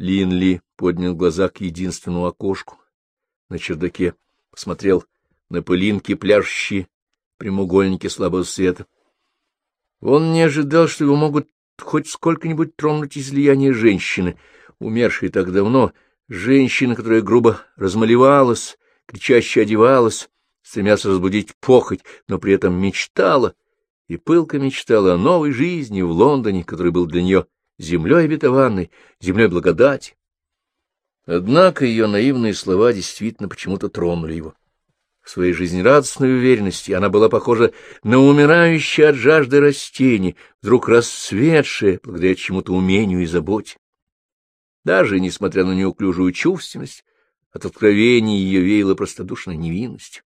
Линли поднял глаза к единственному окошку на чердаке, посмотрел на пылинки, пляшущие прямоугольники слабого света. Он не ожидал, что его могут хоть сколько-нибудь тронуть излияние женщины, умершей так давно, женщины, которая грубо размалевалась, кричаще одевалась, стремясь разбудить похоть, но при этом мечтала, и пылко мечтала о новой жизни в Лондоне, который был для нее землей обетованной, землей благодати. Однако ее наивные слова действительно почему-то тронули его. В своей жизнерадостной уверенности она была похожа на умирающее от жажды растение, вдруг расцветшее благодаря чему-то умению и заботе. Даже несмотря на неуклюжую чувственность, от откровений ее веяло простодушной невинностью.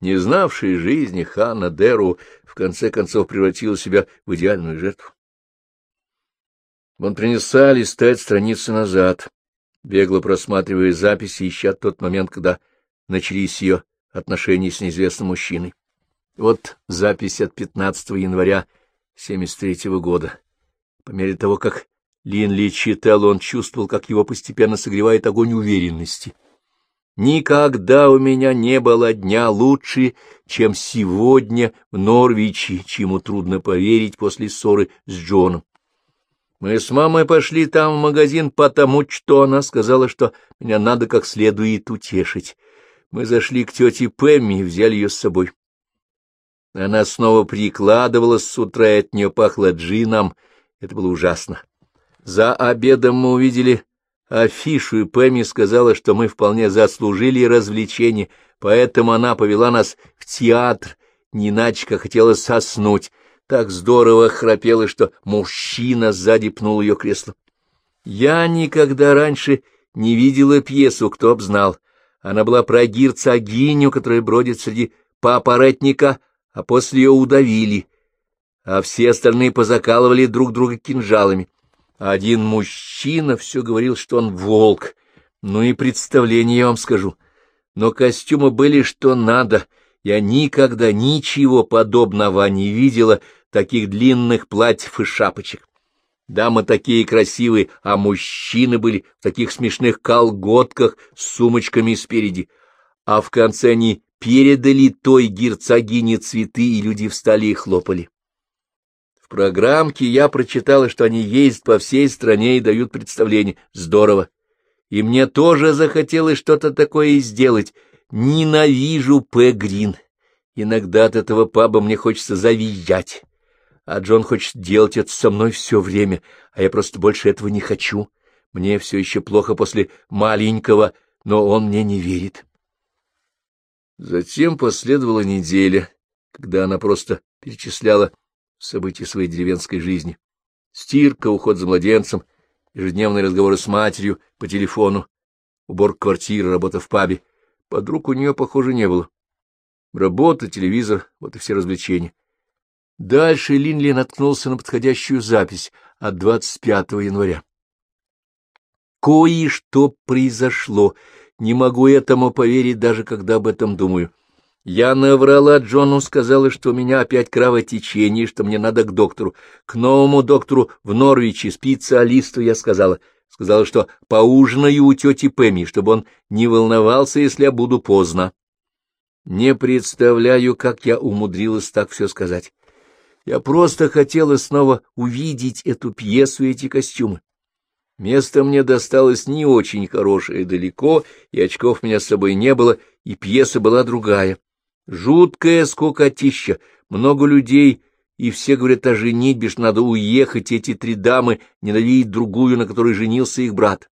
Не знавшая жизни Ханна Деру в конце концов превратила себя в идеальную жертву. Он принесла листать страницы назад, бегло просматривая записи, ища тот момент, когда начались ее отношения с неизвестным мужчиной. Вот запись от 15 января 73 -го года. По мере того, как Линли читал, он чувствовал, как его постепенно согревает огонь уверенности. Никогда у меня не было дня лучше, чем сегодня в Норвиче, чему трудно поверить после ссоры с Джоном. Мы с мамой пошли там в магазин, потому что она сказала, что меня надо как следует утешить. Мы зашли к тете Пэмми и взяли ее с собой. Она снова прикладывалась с утра, и от нее пахло джином. Это было ужасно. За обедом мы увидели афишу, и Пэмми сказала, что мы вполне заслужили развлечение, поэтому она повела нас в театр, не иначе как хотела соснуть так здорово храпела, что мужчина сзади пнул ее кресло. Я никогда раньше не видела пьесу, кто б знал. Она была про герцогиню, которая бродит среди папоротника, а после ее удавили, а все остальные позакалывали друг друга кинжалами. Один мужчина все говорил, что он волк. Ну и представление я вам скажу. Но костюмы были что надо. Я никогда ничего подобного не видела, таких длинных платьев и шапочек. Дамы такие красивые, а мужчины были в таких смешных колготках с сумочками спереди. А в конце они передали той герцогине цветы, и люди встали и хлопали. В программке я прочитала, что они ездят по всей стране и дают представление. Здорово. И мне тоже захотелось что-то такое сделать. Ненавижу П. Грин. Иногда от этого паба мне хочется завизжать а Джон хочет делать это со мной все время, а я просто больше этого не хочу. Мне все еще плохо после маленького, но он мне не верит. Затем последовала неделя, когда она просто перечисляла события своей деревенской жизни. Стирка, уход за младенцем, ежедневные разговоры с матерью по телефону, уборка квартиры, работа в пабе. Подруг у нее, похоже, не было. Работа, телевизор — вот и все развлечения. Дальше Линли наткнулся на подходящую запись от 25 января. Кое-что произошло. Не могу этому поверить, даже когда об этом думаю. Я наврала Джону, сказала, что у меня опять кровотечение, что мне надо к доктору. К новому доктору в Норвиче, специалисту, я сказала. Сказала, что поужинаю у тети Пэми, чтобы он не волновался, если я буду поздно. Не представляю, как я умудрилась так все сказать. Я просто хотела снова увидеть эту пьесу и эти костюмы. Место мне досталось не очень хорошее далеко, и очков меня с собой не было, и пьеса была другая. Жуткая скукотища, много людей, и все говорят о женитьбе, что надо уехать, эти три дамы ненавидят другую, на которой женился их брат.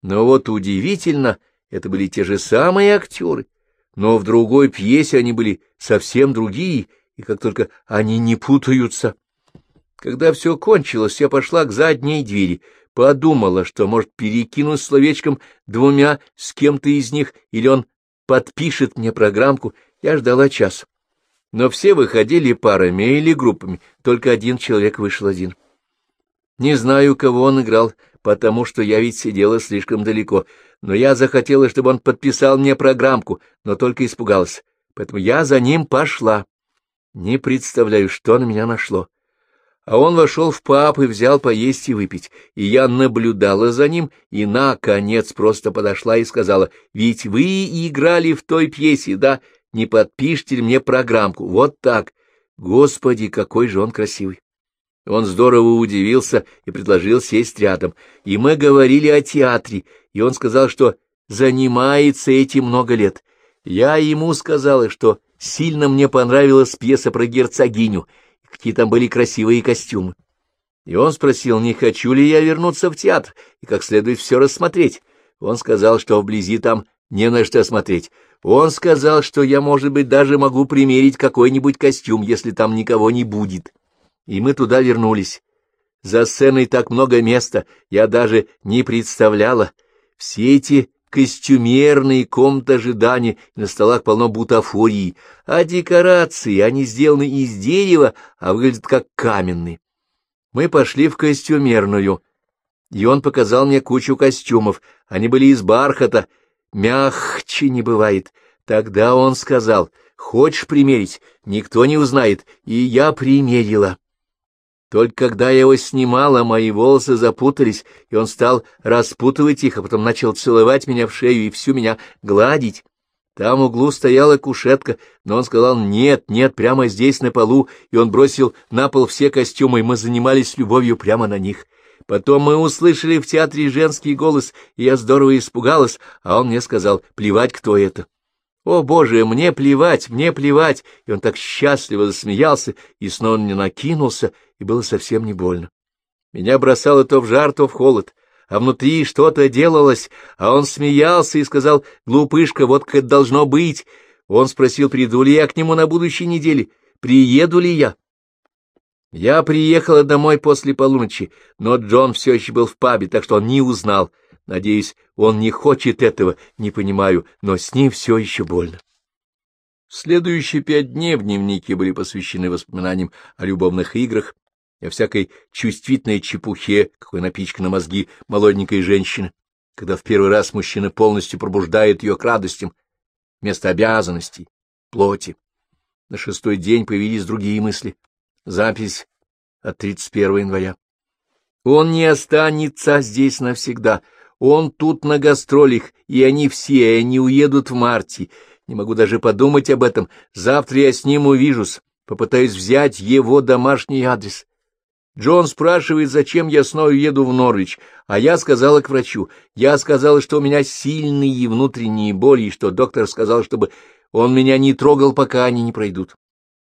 Но вот удивительно, это были те же самые актеры, но в другой пьесе они были совсем другие — и как только они не путаются. Когда все кончилось, я пошла к задней двери, подумала, что, может, перекинуть словечком двумя с кем-то из них, или он подпишет мне программку, я ждала час. Но все выходили парами или группами, только один человек вышел один. Не знаю, кого он играл, потому что я ведь сидела слишком далеко, но я захотела, чтобы он подписал мне программку, но только испугалась, поэтому я за ним пошла. Не представляю, что на меня нашло. А он вошел в паб и взял поесть и выпить, и я наблюдала за ним, и, наконец, просто подошла и сказала, «Ведь вы играли в той пьесе, да? Не подпишите ли мне программку? Вот так. Господи, какой же он красивый!» Он здорово удивился и предложил сесть рядом, и мы говорили о театре, и он сказал, что занимается этим много лет. Я ему сказала, что сильно мне понравилась пьеса про герцогиню, какие там были красивые костюмы. И он спросил, не хочу ли я вернуться в театр и как следует все рассмотреть. Он сказал, что вблизи там не на что смотреть. Он сказал, что я, может быть, даже могу примерить какой-нибудь костюм, если там никого не будет. И мы туда вернулись. За сценой так много места, я даже не представляла. Все эти костюмерные комнаты ожидания, на столах полно бутафории, а декорации, они сделаны из дерева, а выглядят как каменные. Мы пошли в костюмерную, и он показал мне кучу костюмов, они были из бархата, мягче не бывает. Тогда он сказал, хочешь примерить, никто не узнает, и я примерила. Только когда я его снимала, мои волосы запутались, и он стал распутывать их, а потом начал целовать меня в шею и всю меня гладить. Там в углу стояла кушетка, но он сказал «нет, нет, прямо здесь, на полу», и он бросил на пол все костюмы, и мы занимались любовью прямо на них. Потом мы услышали в театре женский голос, и я здорово испугалась, а он мне сказал «плевать, кто это». «О, Боже, мне плевать, мне плевать!» И он так счастливо засмеялся и снова не накинулся, и было совсем не больно. Меня бросало то в жар, то в холод, а внутри что-то делалось, а он смеялся и сказал, «Глупышка, вот как это должно быть!» Он спросил, приду ли я к нему на будущей неделе, приеду ли я. Я приехала домой после полуночи, но Джон все еще был в пабе, так что он не узнал. Надеюсь, он не хочет этого, не понимаю, но с ним все еще больно. Следующие пять дней в дневнике были посвящены воспоминаниям о любовных играх, о всякой чувствительной чепухе, какой напичкана мозги молоденькой женщины, когда в первый раз мужчина полностью пробуждает ее к радостям вместо обязанностей, плоти. На шестой день появились другие мысли. Запись от 31 января. Он не останется здесь навсегда. Он тут на гастролях, и они все, и они уедут в марте. Не могу даже подумать об этом. Завтра я с ним увижусь, попытаюсь взять его домашний адрес. Джон спрашивает, зачем я снова еду в Норвич, а я сказала к врачу. Я сказала, что у меня сильные внутренние боли, и что доктор сказал, чтобы он меня не трогал, пока они не пройдут.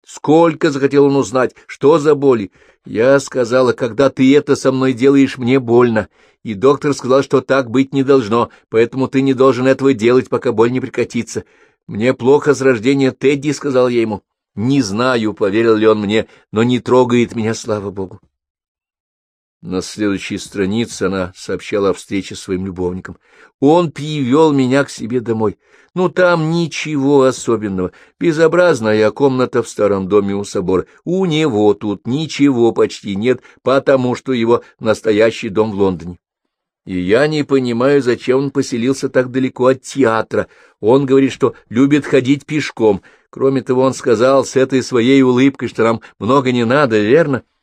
Сколько захотел он узнать, что за боли? Я сказала, когда ты это со мной делаешь, мне больно. И доктор сказал, что так быть не должно, поэтому ты не должен этого делать, пока боль не прекратится. Мне плохо с рождения Тедди, — сказал я ему. Не знаю, поверил ли он мне, но не трогает меня, слава богу. На следующей странице она сообщала о встрече с своим любовником. Он привел меня к себе домой. Ну, там ничего особенного. Безобразная комната в старом доме у собора. У него тут ничего почти нет, потому что его настоящий дом в Лондоне. И я не понимаю, зачем он поселился так далеко от театра. Он говорит, что любит ходить пешком. Кроме того, он сказал с этой своей улыбкой, что нам много не надо, верно? —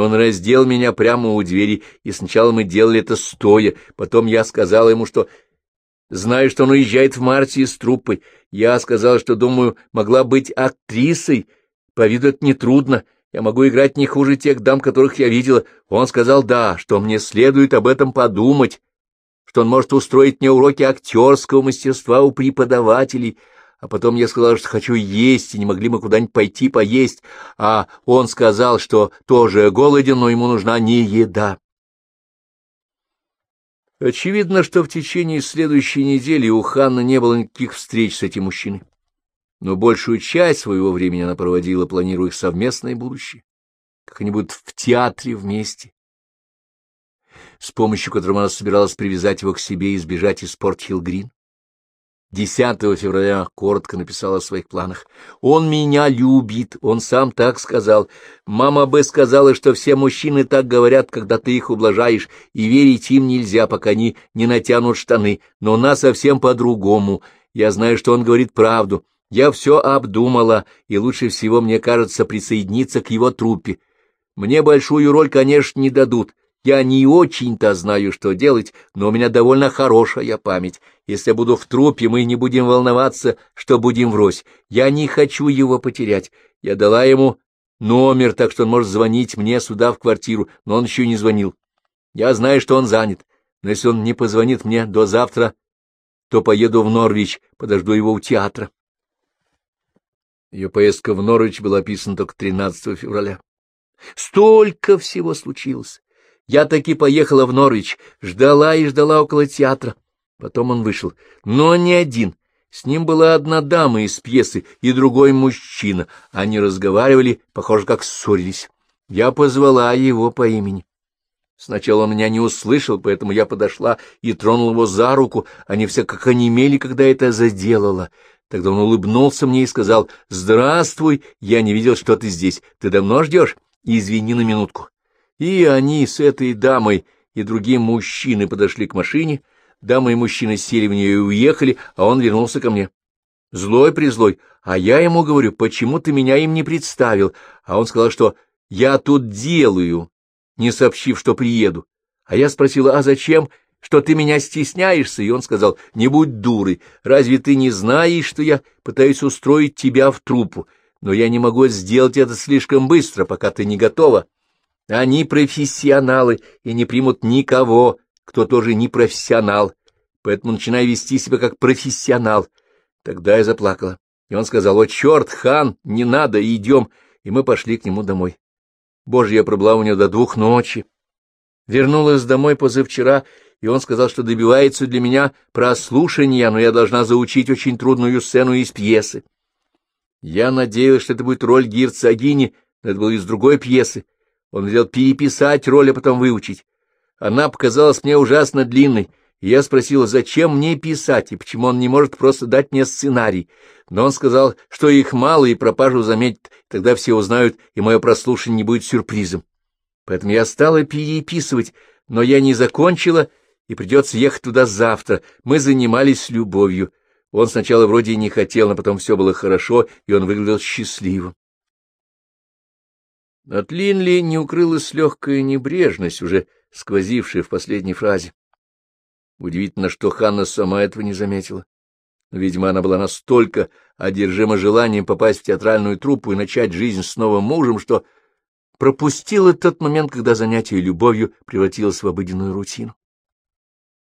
он раздел меня прямо у двери, и сначала мы делали это стоя, потом я сказала ему, что знаю, что он уезжает в марте с труппой. Я сказала, что, думаю, могла быть актрисой, по виду это нетрудно, я могу играть не хуже тех дам, которых я видела. Он сказал «да», что мне следует об этом подумать, что он может устроить мне уроки актерского мастерства у преподавателей, а потом я сказал, что хочу есть, и не могли мы куда-нибудь пойти поесть, а он сказал, что тоже голоден, но ему нужна не еда. Очевидно, что в течение следующей недели у Ханны не было никаких встреч с этим мужчиной, но большую часть своего времени она проводила, планируя их совместное будущее, как-нибудь в театре вместе, с помощью которого она собиралась привязать его к себе и сбежать из Порт-Хилл-Грин. 10 февраля коротко написал о своих планах. «Он меня любит, он сам так сказал. Мама бы сказала, что все мужчины так говорят, когда ты их ублажаешь, и верить им нельзя, пока они не натянут штаны, но у нас совсем по-другому. Я знаю, что он говорит правду. Я все обдумала, и лучше всего, мне кажется, присоединиться к его труппе. Мне большую роль, конечно, не дадут. Я не очень-то знаю, что делать, но у меня довольно хорошая память. Если я буду в трупе, мы не будем волноваться, что будем врозь. Я не хочу его потерять. Я дала ему номер, так что он может звонить мне сюда в квартиру, но он еще не звонил. Я знаю, что он занят, но если он не позвонит мне до завтра, то поеду в Норвич, подожду его у театра. Ее поездка в Норвич была описана только 13 февраля. Столько всего случилось. Я таки поехала в Норвич, ждала и ждала около театра. Потом он вышел, но не один. С ним была одна дама из пьесы и другой мужчина. Они разговаривали, похоже, как ссорились. Я позвала его по имени. Сначала он меня не услышал, поэтому я подошла и тронула его за руку. Они все как онемели, когда это заделала. Тогда он улыбнулся мне и сказал, «Здравствуй, я не видел, что ты здесь. Ты давно ждешь? Извини на минутку». И они с этой дамой и другим мужчиной подошли к машине. Дама и мужчина сели в нее и уехали, а он вернулся ко мне. Злой-призлой. А я ему говорю, почему ты меня им не представил? А он сказал, что я тут делаю, не сообщив, что приеду. А я спросила, а зачем, что ты меня стесняешься? И он сказал, не будь дурой, разве ты не знаешь, что я пытаюсь устроить тебя в труппу? Но я не могу сделать это слишком быстро, пока ты не готова. Они профессионалы и не примут никого, кто тоже не профессионал, поэтому начинаю вести себя как профессионал. Тогда я заплакала, и он сказал, «О, черт, хан, не надо, идем», и мы пошли к нему домой. Боже, я пробыла у него до двух ночи. Вернулась домой позавчера, и он сказал, что добивается для меня прослушания, но я должна заучить очень трудную сцену из пьесы. Я надеялась, что это будет роль герцогини, но это было из другой пьесы. Он велел переписать роль, а потом выучить. Она показалась мне ужасно длинной, я спросила, зачем мне писать, и почему он не может просто дать мне сценарий. Но он сказал, что их мало, и пропажу заметит, тогда все узнают, и мое прослушивание не будет сюрпризом. Поэтому я стала переписывать, но я не закончила, и придется ехать туда завтра. Мы занимались любовью. Он сначала вроде и не хотел, но потом все было хорошо, и он выглядел счастливым. От Линли не укрылась легкая небрежность, уже сквозившая в последней фразе. Удивительно, что Ханна сама этого не заметила. Но, видимо, она была настолько одержима желанием попасть в театральную труппу и начать жизнь с новым мужем, что пропустила тот момент, когда занятие любовью превратилось в обыденную рутину.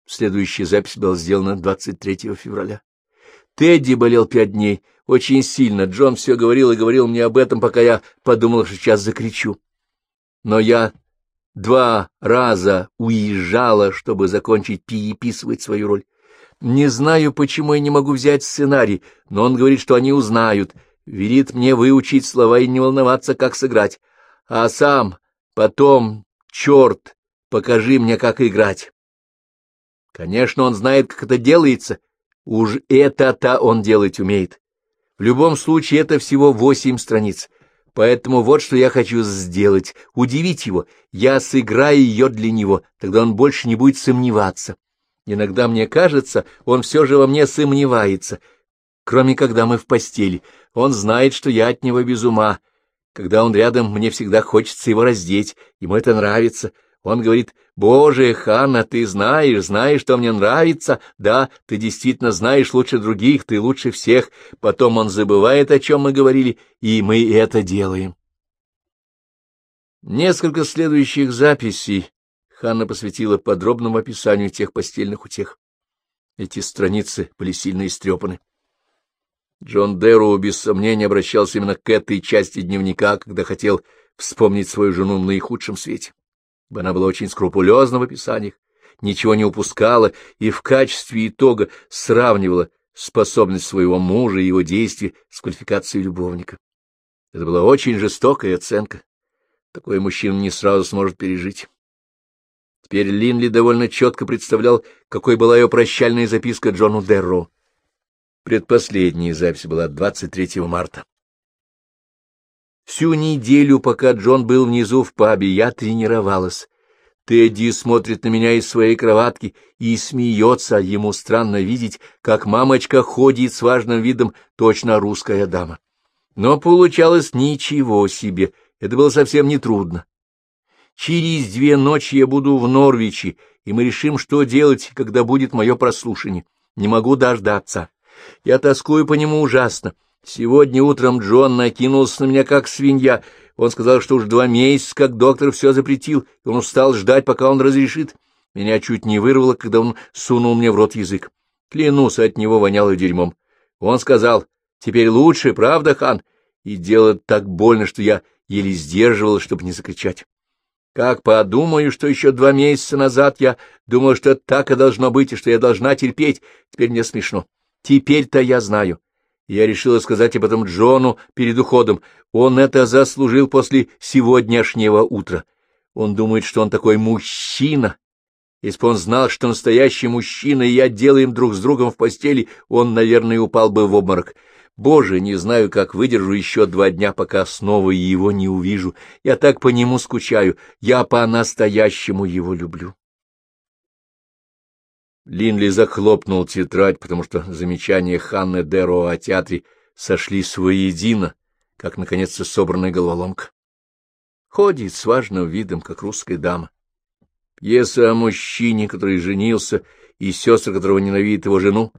Следующая запись была сделана 23 февраля. Тедди болел пять дней, очень сильно. Джон все говорил и говорил мне об этом, пока я подумал, что сейчас закричу. Но я два раза уезжала, чтобы закончить переписывать свою роль. Не знаю, почему я не могу взять сценарий, но он говорит, что они узнают, велит мне выучить слова и не волноваться, как сыграть. А сам потом, черт, покажи мне, как играть. Конечно, он знает, как это делается. Уж это-то он делать умеет. В любом случае, это всего восемь страниц. Поэтому вот что я хочу сделать — удивить его. Я сыграю ее для него, тогда он больше не будет сомневаться. Иногда мне кажется, он все же во мне сомневается, кроме когда мы в постели. Он знает, что я от него без ума. Когда он рядом, мне всегда хочется его раздеть, ему это нравится. Он говорит, «Боже, Ханна, ты знаешь, знаешь, что мне нравится. Да, ты действительно знаешь лучше других, ты лучше всех». Потом он забывает, о чем мы говорили, и мы это делаем. Несколько следующих записей Ханна посвятила подробному описанию тех постельных утех. Эти страницы были сильно истрепаны. Джон Дэрроу без сомнения обращался именно к этой части дневника, когда хотел вспомнить свою жену в наихудшем свете. Она была очень скрупулезна в описаниях, ничего не упускала и в качестве итога сравнивала способность своего мужа и его действия с квалификацией любовника. Это была очень жестокая оценка. Такой мужчина не сразу сможет пережить. Теперь Линли довольно четко представлял, какой была ее прощальная записка Джону Дерро. Предпоследняя запись была 23 марта. Всю неделю, пока Джон был внизу в пабе, я тренировалась. Тедди смотрит на меня из своей кроватки и смеется, ему странно видеть, как мамочка ходит с важным видом, точно русская дама. Но получалось ничего себе, это было совсем не трудно. Через две ночи я буду в Норвиче, и мы решим, что делать, когда будет мое прослушание. Не могу дождаться. Я тоскую по нему ужасно. Сегодня утром Джон накинулся на меня, как свинья. Он сказал, что уж два месяца, как доктор все запретил, и он устал ждать, пока он разрешит. Меня чуть не вырвало, когда он сунул мне в рот язык. Клянусь, от него воняло дерьмом. Он сказал, теперь лучше, правда, хан? И дело так больно, что я еле сдерживал, чтобы не закричать. Как подумаю, что еще два месяца назад я думал, что так и должно быть, и что я должна терпеть, теперь мне смешно. Теперь-то я знаю. Я решила сказать об этом Джону перед уходом. Он это заслужил после сегодняшнего утра. Он думает, что он такой мужчина. Если бы он знал, что настоящий мужчина, и я делаем друг с другом в постели, он, наверное, упал бы в обморок. Боже, не знаю, как выдержу еще два дня, пока снова его не увижу. Я так по нему скучаю. Я по-настоящему его люблю. Линли захлопнул тетрадь, потому что замечания Ханны Деро о театре сошлись воедино, как, наконец-то, собранная головоломка. Ходит с важным видом, как русская дама. Пьеса о мужчине, который женился, и сестра, которого ненавидит его жену.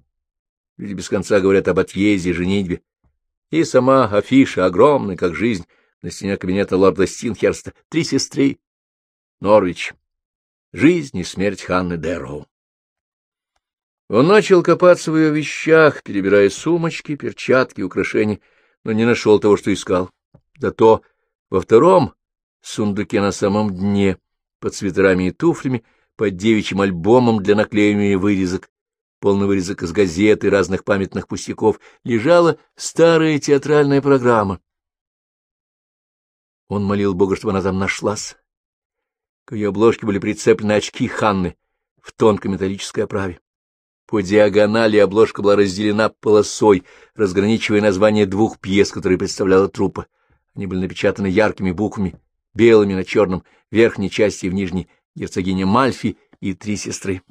Люди без конца говорят об отъезде, женитьбе. И сама афиша, огромная, как жизнь, на стене кабинета лорда Стинхерста. Три сестры. Норвич. Жизнь и смерть Ханны Дэрроу. Он начал копаться в ее вещах, перебирая сумочки, перчатки, украшения, но не нашел того, что искал. Зато во втором сундуке на самом дне, под свитерами и туфлями, под девичьим альбомом для наклеивания вырезок, полный вырезок из газет и разных памятных пустяков, лежала старая театральная программа. Он молил Бога, чтобы она там нашлась. К ее обложке были прицеплены очки Ханны в тонкой металлической оправе. По диагонали обложка была разделена полосой, разграничивая название двух пьес, которые представляла труппа. Они были напечатаны яркими буквами, белыми на черном, в верхней части и в нижней, герцогиня Мальфи и три сестры.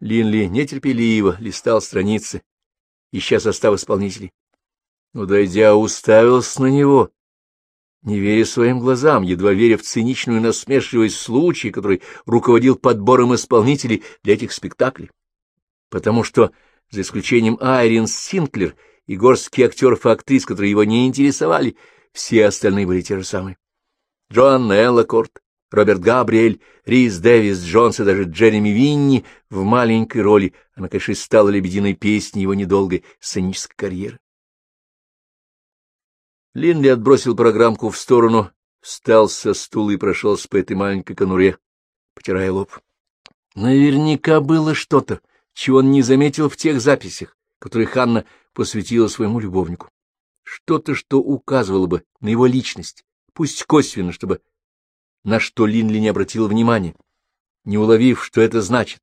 Линли нетерпеливо листал страницы, ища состав исполнителей. Но, дойдя, уставился на него, не веря своим глазам, едва веря в циничную насмешливость случая, который руководил подбором исполнителей для этих спектаклей потому что, за исключением Айрин Синклер и горстки актеров и актрис, которые его не интересовали, все остальные были те же самые. Джоан Эллакорт, Роберт Габриэль, Рис Дэвис, Джонс и даже Джереми Винни в маленькой роли, она, конечно, стала лебединой песней его недолгой сценической карьеры. Линли отбросил программку в сторону, встал со стула и прошелся по этой маленькой конуре, потирая лоб. Наверняка было что-то, чего он не заметил в тех записях, которые Ханна посвятила своему любовнику. Что-то, что указывало бы на его личность, пусть косвенно, чтобы на что Линли не обратил внимания, не уловив, что это значит.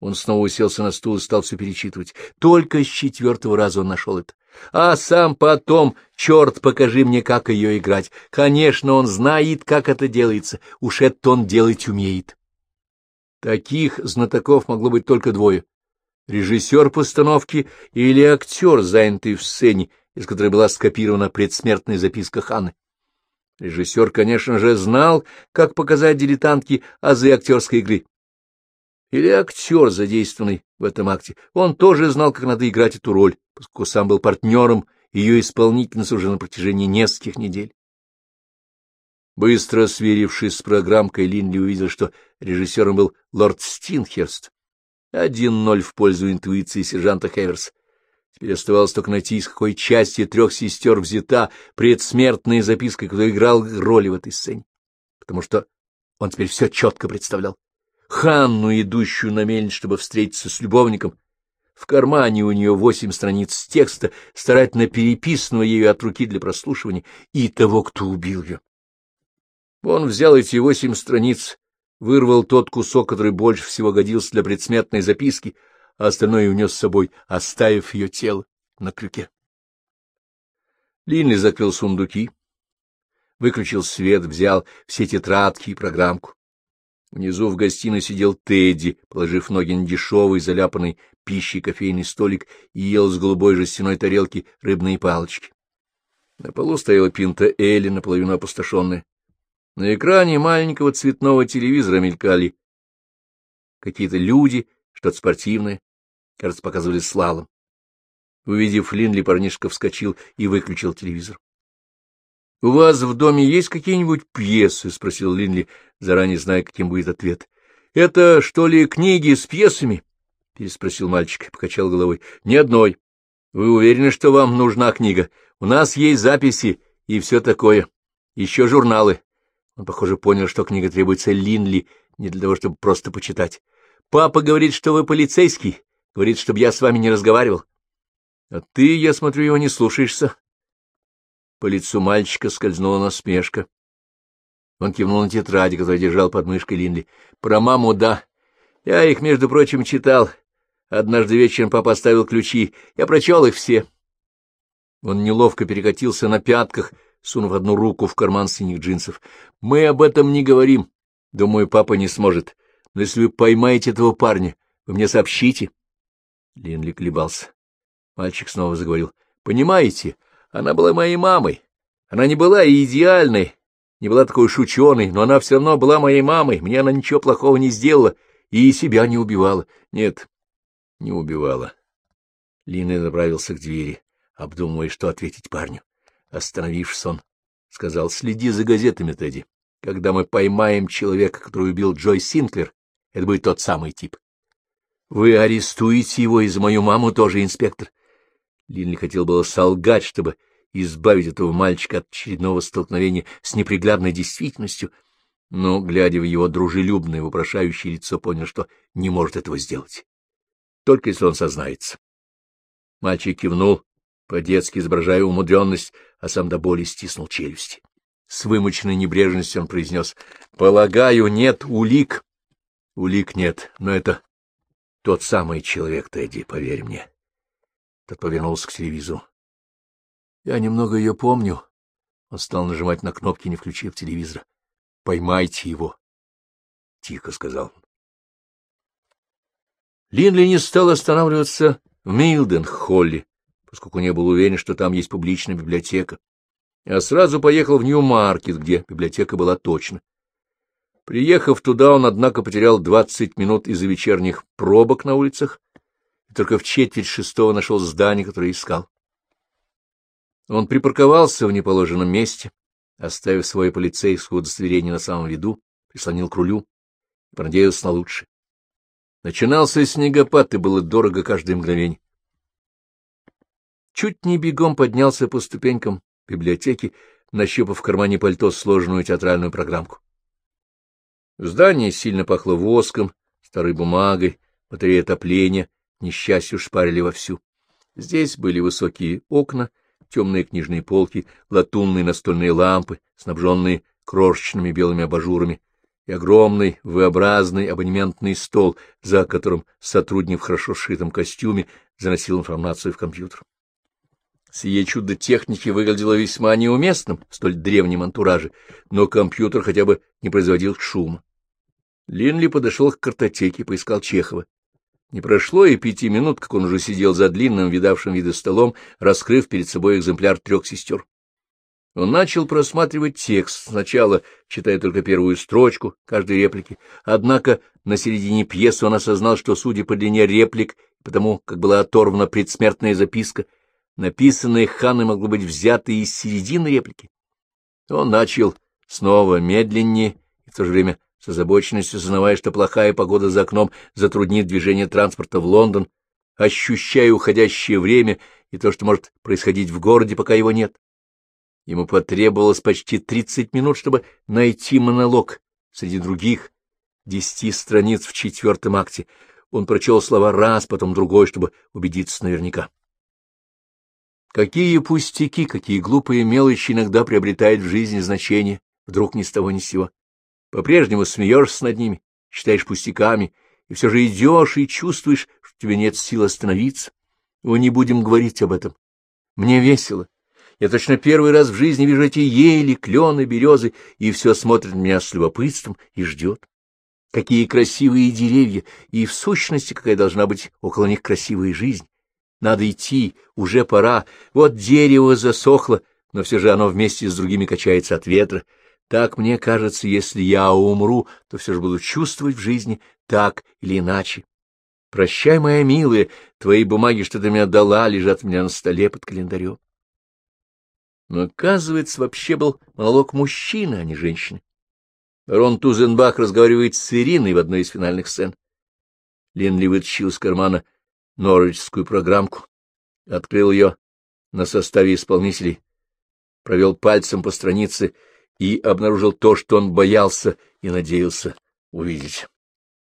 Он снова уселся на стул и стал все перечитывать. Только с четвертого раза он нашел это. А сам потом, черт, покажи мне, как ее играть. Конечно, он знает, как это делается. Уж это он делать умеет. Таких знатоков могло быть только двое — режиссер постановки или актер, занятый в сцене, из которой была скопирована предсмертная записка Ханны. Режиссер, конечно же, знал, как показать дилетантке азы актерской игры. Или актер, задействованный в этом акте, он тоже знал, как надо играть эту роль, поскольку сам был партнером ее исполнительницы уже на протяжении нескольких недель. Быстро сверившись с программкой, Линли увидел, что режиссером был лорд Стинхерст. Один ноль в пользу интуиции сержанта Хеверса. Теперь оставалось только найти, из какой части трех сестер взята предсмертная записка, кто играл роли в этой сцене. Потому что он теперь все четко представлял. Ханну, идущую на мельниц, чтобы встретиться с любовником. В кармане у нее восемь страниц текста, старательно переписанного ею от руки для прослушивания, и того, кто убил ее. Он взял эти восемь страниц, вырвал тот кусок, который больше всего годился для предсмертной записки, а остальное унес с собой, оставив ее тело на крюке. Линли закрыл сундуки, выключил свет, взял все тетрадки и программку. Внизу в гостиной сидел Тедди, положив ноги на дешевый, заляпанный пищей кофейный столик и ел с голубой жестяной тарелки рыбные палочки. На полу стояла пинта Элли, наполовину опустошенная. На экране маленького цветного телевизора мелькали какие-то люди, что-то спортивное, кажется, показывали слалом. Увидев Линли, парнишка вскочил и выключил телевизор. — У вас в доме есть какие-нибудь пьесы? — спросил Линли, заранее зная, каким будет ответ. — Это, что ли, книги с пьесами? — переспросил мальчик и покачал головой. — Ни одной. Вы уверены, что вам нужна книга? У нас есть записи и все такое. Еще журналы. Он, похоже, понял, что книга требуется Линли не для того, чтобы просто почитать. Папа говорит, что вы полицейский. Говорит, чтобы я с вами не разговаривал. А ты, я смотрю, его не слушаешься. По лицу мальчика скользнула насмешка. Он кивнул на тетради, которую держал под мышкой Линли. Про маму — да. Я их, между прочим, читал. Однажды вечером папа оставил ключи. Я прочел их все. Он неловко перекатился на пятках, сунув одну руку в карман синих джинсов. Мы об этом не говорим. Думаю, папа не сможет. Но если вы поймаете этого парня, вы мне сообщите. Линли колебался. Мальчик снова заговорил. — Понимаете, она была моей мамой. Она не была идеальной, не была такой уж ученой, но она все равно была моей мамой. Мне она ничего плохого не сделала и себя не убивала. Нет, не убивала. Лина направился к двери, обдумывая, что ответить парню. Остановившись, он сказал, — следи за газетами, Тедди. Когда мы поймаем человека, который убил Джой Синклер, это будет тот самый тип. — Вы арестуете его и за мою маму тоже, инспектор. Линли хотел было солгать, чтобы избавить этого мальчика от очередного столкновения с неприглядной действительностью, но, глядя в его дружелюбное, вопрошающее лицо, понял, что не может этого сделать. Только если он сознается. Мальчик кивнул, по-детски изображая умудренность, а сам до боли стиснул челюсти. С вымученной небрежностью он произнес, — Полагаю, нет улик. — Улик нет, но это тот самый человек, Тедди, поверь мне. Тот повернулся к телевизору. Я немного ее помню. Он стал нажимать на кнопки, не включив телевизора. — Поймайте его, — тихо сказал он. Линли не стал останавливаться в Милден-Холле, поскольку не был уверен, что там есть публичная библиотека, а сразу поехал в Нью-Маркет, где библиотека была точно. Приехав туда, он, однако, потерял двадцать минут из-за вечерних пробок на улицах и только в четверть шестого нашел здание, которое искал. Он припарковался в неположенном месте, оставив свое полицейское удостоверение на самом виду, прислонил к рулю и понадеялся на лучшее. Начинался снегопад, и было дорого каждое мгновение. Чуть не бегом поднялся по ступенькам библиотеки, нащупав в кармане пальто сложенную театральную программку. В здании сильно пахло воском, старой бумагой, батарея отопления, несчастью шпарили вовсю. Здесь были высокие окна, темные книжные полки, латунные настольные лампы, снабженные крошечными белыми абажурами, и огромный V-образный абонементный стол, за которым сотрудник в хорошо сшитом костюме заносил информацию в компьютер. Сие чудо техники выглядело весьма неуместным в столь древнем антураже, но компьютер хотя бы не производил шума. Линли подошел к картотеке, поискал Чехова. Не прошло и пяти минут, как он уже сидел за длинным, видавшим виды столом, раскрыв перед собой экземпляр трех сестер. Он начал просматривать текст, сначала читая только первую строчку каждой реплики, однако на середине пьесы он осознал, что, судя по длине реплик, потому как была оторвана предсмертная записка, написанные Ханной могло быть взято из середины реплики. Он начал снова медленнее и в то же время с озабоченностью сознавая, что плохая погода за окном затруднит движение транспорта в Лондон, ощущая уходящее время и то, что может происходить в городе, пока его нет. Ему потребовалось почти тридцать минут, чтобы найти монолог среди других десяти страниц в четвертом акте. Он прочел слова раз, потом другой, чтобы убедиться наверняка. Какие пустяки, какие глупые мелочи иногда приобретают в жизни значение, вдруг ни с того ни с сего. По-прежнему смеешься над ними, считаешь пустяками, и все же идешь и чувствуешь, что тебе нет сил остановиться. Мы не будем говорить об этом. Мне весело. Я точно первый раз в жизни вижу эти ели, клены, березы, и все смотрит на меня с любопытством и ждет. Какие красивые деревья, и в сущности какая должна быть около них красивая жизнь. Надо идти, уже пора. Вот дерево засохло, но все же оно вместе с другими качается от ветра. Так мне кажется, если я умру, то все же буду чувствовать в жизни так или иначе. Прощай, моя милая, твои бумаги, что ты мне дала, лежат у меня на столе под календарем. Но, оказывается, вообще был монолог мужчины, а не женщины. Рон Тузенбах разговаривает с Ириной в одной из финальных сцен. Ленли вытащил из кармана норвичскую программку, открыл ее на составе исполнителей, провел пальцем по странице и обнаружил то, что он боялся и надеялся увидеть.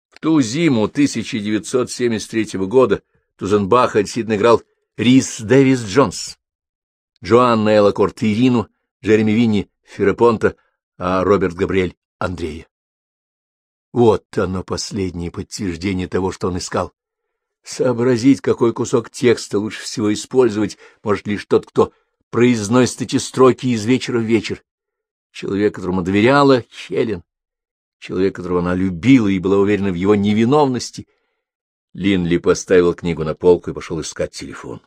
В ту зиму 1973 года Тузенбах действительно играл Рис Дэвис Джонс. Джоанна Элла Корт Ирину, Джереми Винни Ферапонта, а Роберт Габриэль Андрея. Вот оно последнее подтверждение того, что он искал. Сообразить, какой кусок текста лучше всего использовать, может лишь тот, кто произносит эти строки из вечера в вечер. Человек, которому доверяла Хелен, человек, которого она любила и была уверена в его невиновности. Линли поставил книгу на полку и пошел искать телефон.